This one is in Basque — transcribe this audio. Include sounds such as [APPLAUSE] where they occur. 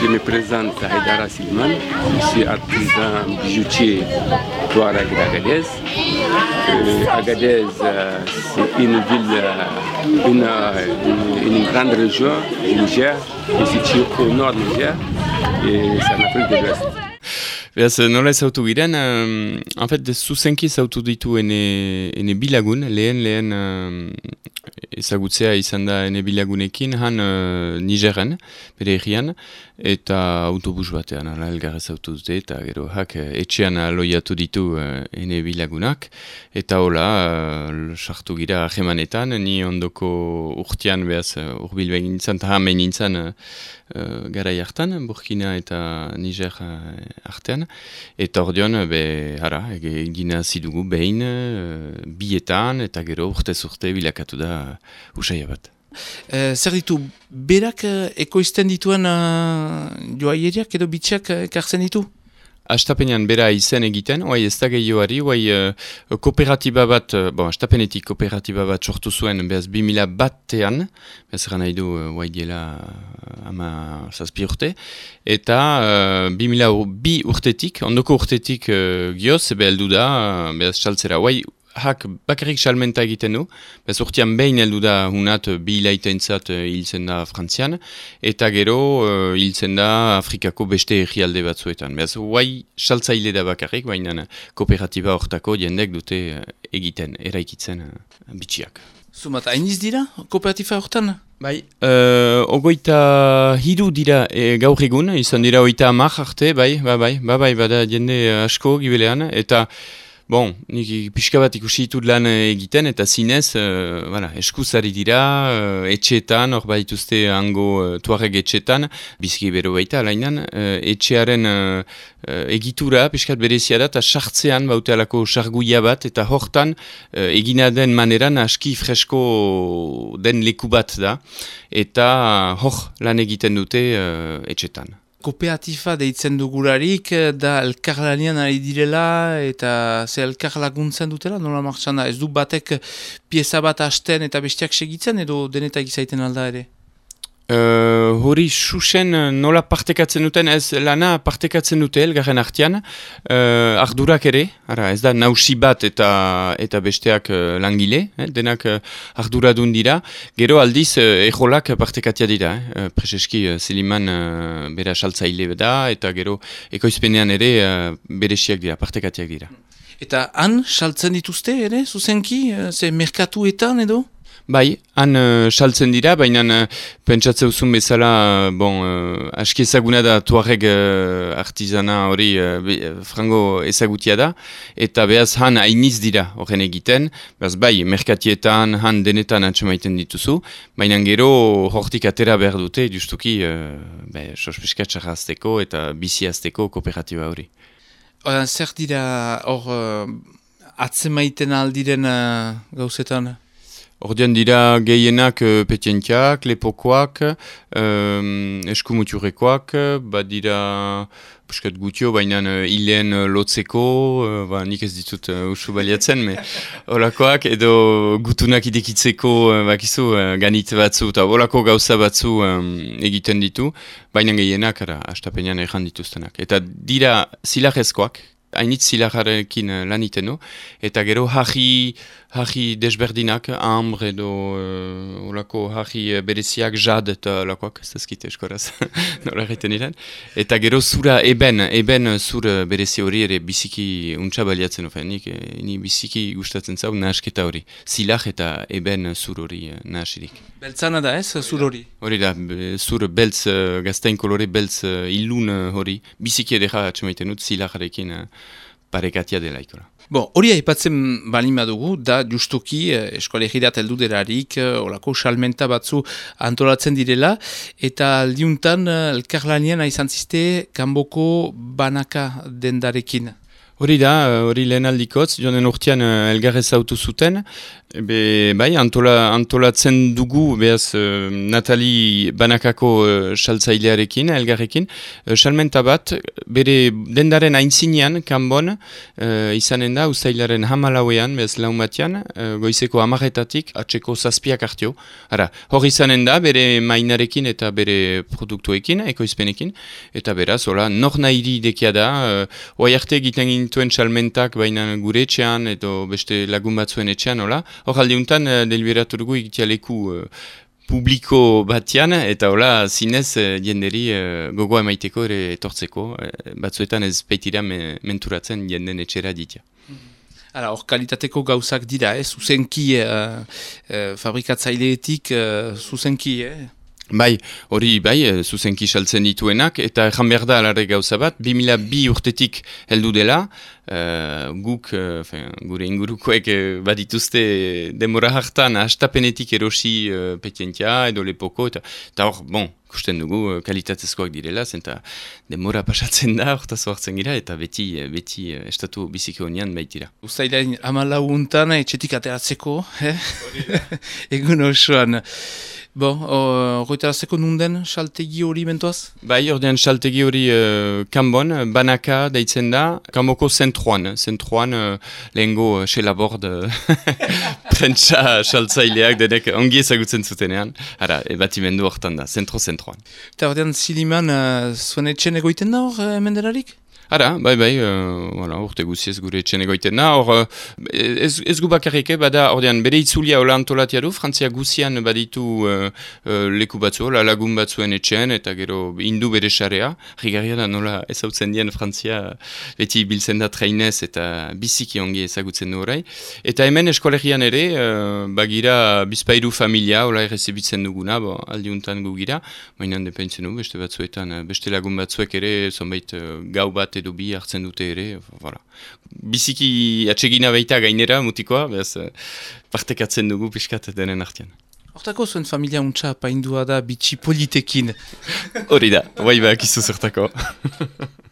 Je me présente à Haidara Silman, je suis artisan bijoutier Touareg d'Agadez. Euh, Agadez, euh, c'est une ville, euh, une, euh, une, grande région du Niger, qui est située au nord du Niger, et c'est en Afrique de l'Ouest. Beraz, nola ezautu giren, um, en fait, zuzenki ezautu ditu ene, ene bilagun, lehen, lehen um, ezagutzea izan da ene bilagunekin, han uh, Nigeren, bere egian, eta autobus batean, ala elgar ezautu dute, eta gero hak etxean loiatu ditu uh, ene bilagunak, eta hola, uh, sartu gira ahemanetan, ni ondoko urtean, behaz, urbil behin nintzen, eta hamen nintzen, uh, gara jartan, Burkina eta Niger uh, artean, Eta ordean, be, hara, egina zidugu behin, uh, bietan, eta gero urte urte bilakatu da usaila bat. E, zer ditu, berak ekoizten dituen uh, joaieriak edo bitxak ekartzen ditu? Astapenean bera izen egiten, oai ez da gehioari, oai uh, kooperatiba bat, uh, bon, astapenetik kooperatiba bat sortu zuen, behaz 2000 battean, behaz eran nahi du, oai diela ama zazpi urte, eta uh, 2000 bi urtetik, ondoko urtetik uh, gioz, ebe heldu da, behaz txaltzera, oai hak bakarrik salmenta egiten du, bez urtean behin heldu da hunat bi hilaitentzat uh, hiltzen da frantzian, eta gero uh, hiltzen da Afrikako beste egialde batzuetan. Bez huai saltzaile da bakarrik, baina kooperatiba hortako jendek dute egiten, eraikitzen bitxiak. Zumat, hainiz dira kooperatiba hortan? Bai, uh, ogoita hidu dira e, gaur egun, izan dira oita amak arte, bai, bai, bai, bai, bai, bada jende asko gibelean, eta Bon, nik pixka bat ikusi ditut lan eh, egiten eta zinez, uh, voilà, eskuzari dira, uh, etxeetan, hor baituzte hango uh, tuareg etxeetan, bizki bero baita, lainan, uh, etxearen uh, egitura, pixkat berezia da, eta sartzean baute alako sarguia bat, eta hortan uh, egina den maneran aski fresko den leku bat da, eta hor lan egiten dute uh, etxeetan kooperatifa deitzen dugularik, eh, da elkarlanian ari direla eta ze elkar laguntzen dutela, nola martxan da, ez du batek pieza bat hasten eta bestiak segitzen edo denetak izaiten alda ere? Uh, hori susen nola partekatzen duten, ez lana partekatzen dute elgarren artian, uh, ardurak ere, ara, ez da nausi bat eta eta besteak uh, langile, eh, denak uh, arduradun dira, gero aldiz uh, ejolak partekatia dira, eh, preseski uh, ziliman uh, bera saltzaile da, eta gero ekoizpenean ere uh, beresiak dira, partekatiak dira. Eta han saltzen dituzte ere, zuzenki, uh, ze merkatuetan edo? Bai, han uh, saltzen dira, baina uh, pentsatze uzun bezala, bon, uh, aski ezaguna da tuareg uh, artizana hori uh, frango ezagutia da, eta behaz han hainiz dira horren egiten, behaz bai, merkatietan, han denetan atxemaiten dituzu, baina gero hortik atera behar dute, justuki, uh, be, sospiskatzara azteko eta bizi azteko kooperatiba hori. Zer dira hor uh, atzemaiten aldiren uh, gauzetan? Ordean dira gehienak uh, petientiak, lepokoak, um, eskumuturekoak, bat dira puskat gutio, baina uh, hilen uh, lotzeko, uh, ba, nik ez ditut uh, usu baliatzen, me, [LAUGHS] olakoak, edo gutunak idekitzeko uh, bakizu, uh, ganit batzu, eta olako gauza batzu um, egiten ditu, baina gehienak, ara, astapenean erran dituztenak. Eta dira zilagezkoak, hainitz zilajarekin lan itenu, eta gero haji, haji desberdinak, ambre edo uh, olako haji bereziak jad eta lakoak, ez ezkite eskoraz, [LAUGHS] nola egiten iren. Eta gero zura eben, eben zur berezi hori ere biziki untsa baliatzen ofen, nik, ni biziki gustatzen zau nahasketa hori. Zilaj eta eben zur hori nahasirik. Beltzana da ez, zur hori? Hori da, zur beltz, gaztain kolore beltz ilun hori, biziki edera atxemaiten dut zilajarekin parekatia dela ikora. Bon, hori aipatzen balin badugu, da justuki eh, eskolegirat heldu derarik, eh, olako salmenta batzu antolatzen direla, eta aldiuntan eh, elkarlanian aizan ziste kanboko banaka dendarekin. Hori da, hori lehen aldikotz, joan urtean elgarrez autu zuten, Be, bai, antola, antolatzen dugu, behaz, uh, Natali Banakako uh, saltzailearekin, elgarrekin, uh, bat, bere dendaren aintzinean, kanbon, uh, izanen da, ustailaren hamalauean, behaz, laumatian, uh, goizeko amaretatik, atseko zazpiak hartio. Ara, hor izanen da, bere mainarekin eta bere produktuekin, ekoizpenekin, eta beraz, hola, nor nahi dekia da, uh, oai arte egiten gintuen salmentak, baina gure etxean, edo beste lagun batzuen etxean, hola, Hor aldeuntan, uh, deliberatu dugu egitealeku uh, publiko batian, eta hola, zinez, uh, jenderi uh, gogoa emaiteko ere etortzeko, uh, batzuetan ez peitira me, menturatzen jenden etxera ditia. Hala, hor kalitateko gauzak dira, eh? zuzenki uh, uh, fabrikatzaileetik, uh, zuzenki, eh? Bai, hori bai, zuzenki saltzen dituenak, eta ezan behar da alare gauza bat, 2002 urtetik heldu dela, uh, guk, uh, gure ingurukoek uh, badituzte demora hartan, astapenetik erosi uh, petientia edo lepoko, eta hor, bon, kusten dugu, uh, kalitatezkoak direla, zenta demora pasatzen da, hortaz hartzen gira, eta beti, beti uh, estatu biziko honian baitira. Uztailean amala untan, etxetik ateratzeko, eh? [LAUGHS] egun osoan. Bo, horretarazeko nunden saltegi hori mentoaz? Bai, ordean saltegi hori uh, kanbon, banaka deitzen da, kanboko zentroan, zentroan uh, lehengo uh, xelabord [LAUGHS] prentsa saltzaileak denek ongi ezagutzen zutenean, ara, ebatimendu hortan da, zentro zentroan. Eta ordean ziliman, uh, zuen etxen egoiten da hor, uh, menderarik? Ara, bai, bai, uh, voilà, urte guziez gure etxene goiten hor, uh, ez, ez gu bakarrik, eh, bada, ordean, bere itzulia hola antolatia du, Frantzia guzian baditu uh, uh, leku batzu, la lagun batzuen etxean, eta gero indu bere xarea, rigarria da nola ezautzen dien Frantzia beti biltzen da trainez eta biziki ongi ezagutzen du orai. Eta hemen eskolegian ere, uh, bagira bizpairu familia, hola errezibitzen duguna, bo, aldiuntan gu gira, mainan depentzen du, beste batzuetan, beste lagun batzuek ere, zonbait uh, gau bat edo bi hartzen dute ere, voilà. biziki atsegina baita gainera mutikoa, behaz eh, partekatzen dugu piskat denen artean. Hortako zuen familia untsa paindua da bitxi politekin. Hori da, bai behak izu zertako. [LAUGHS]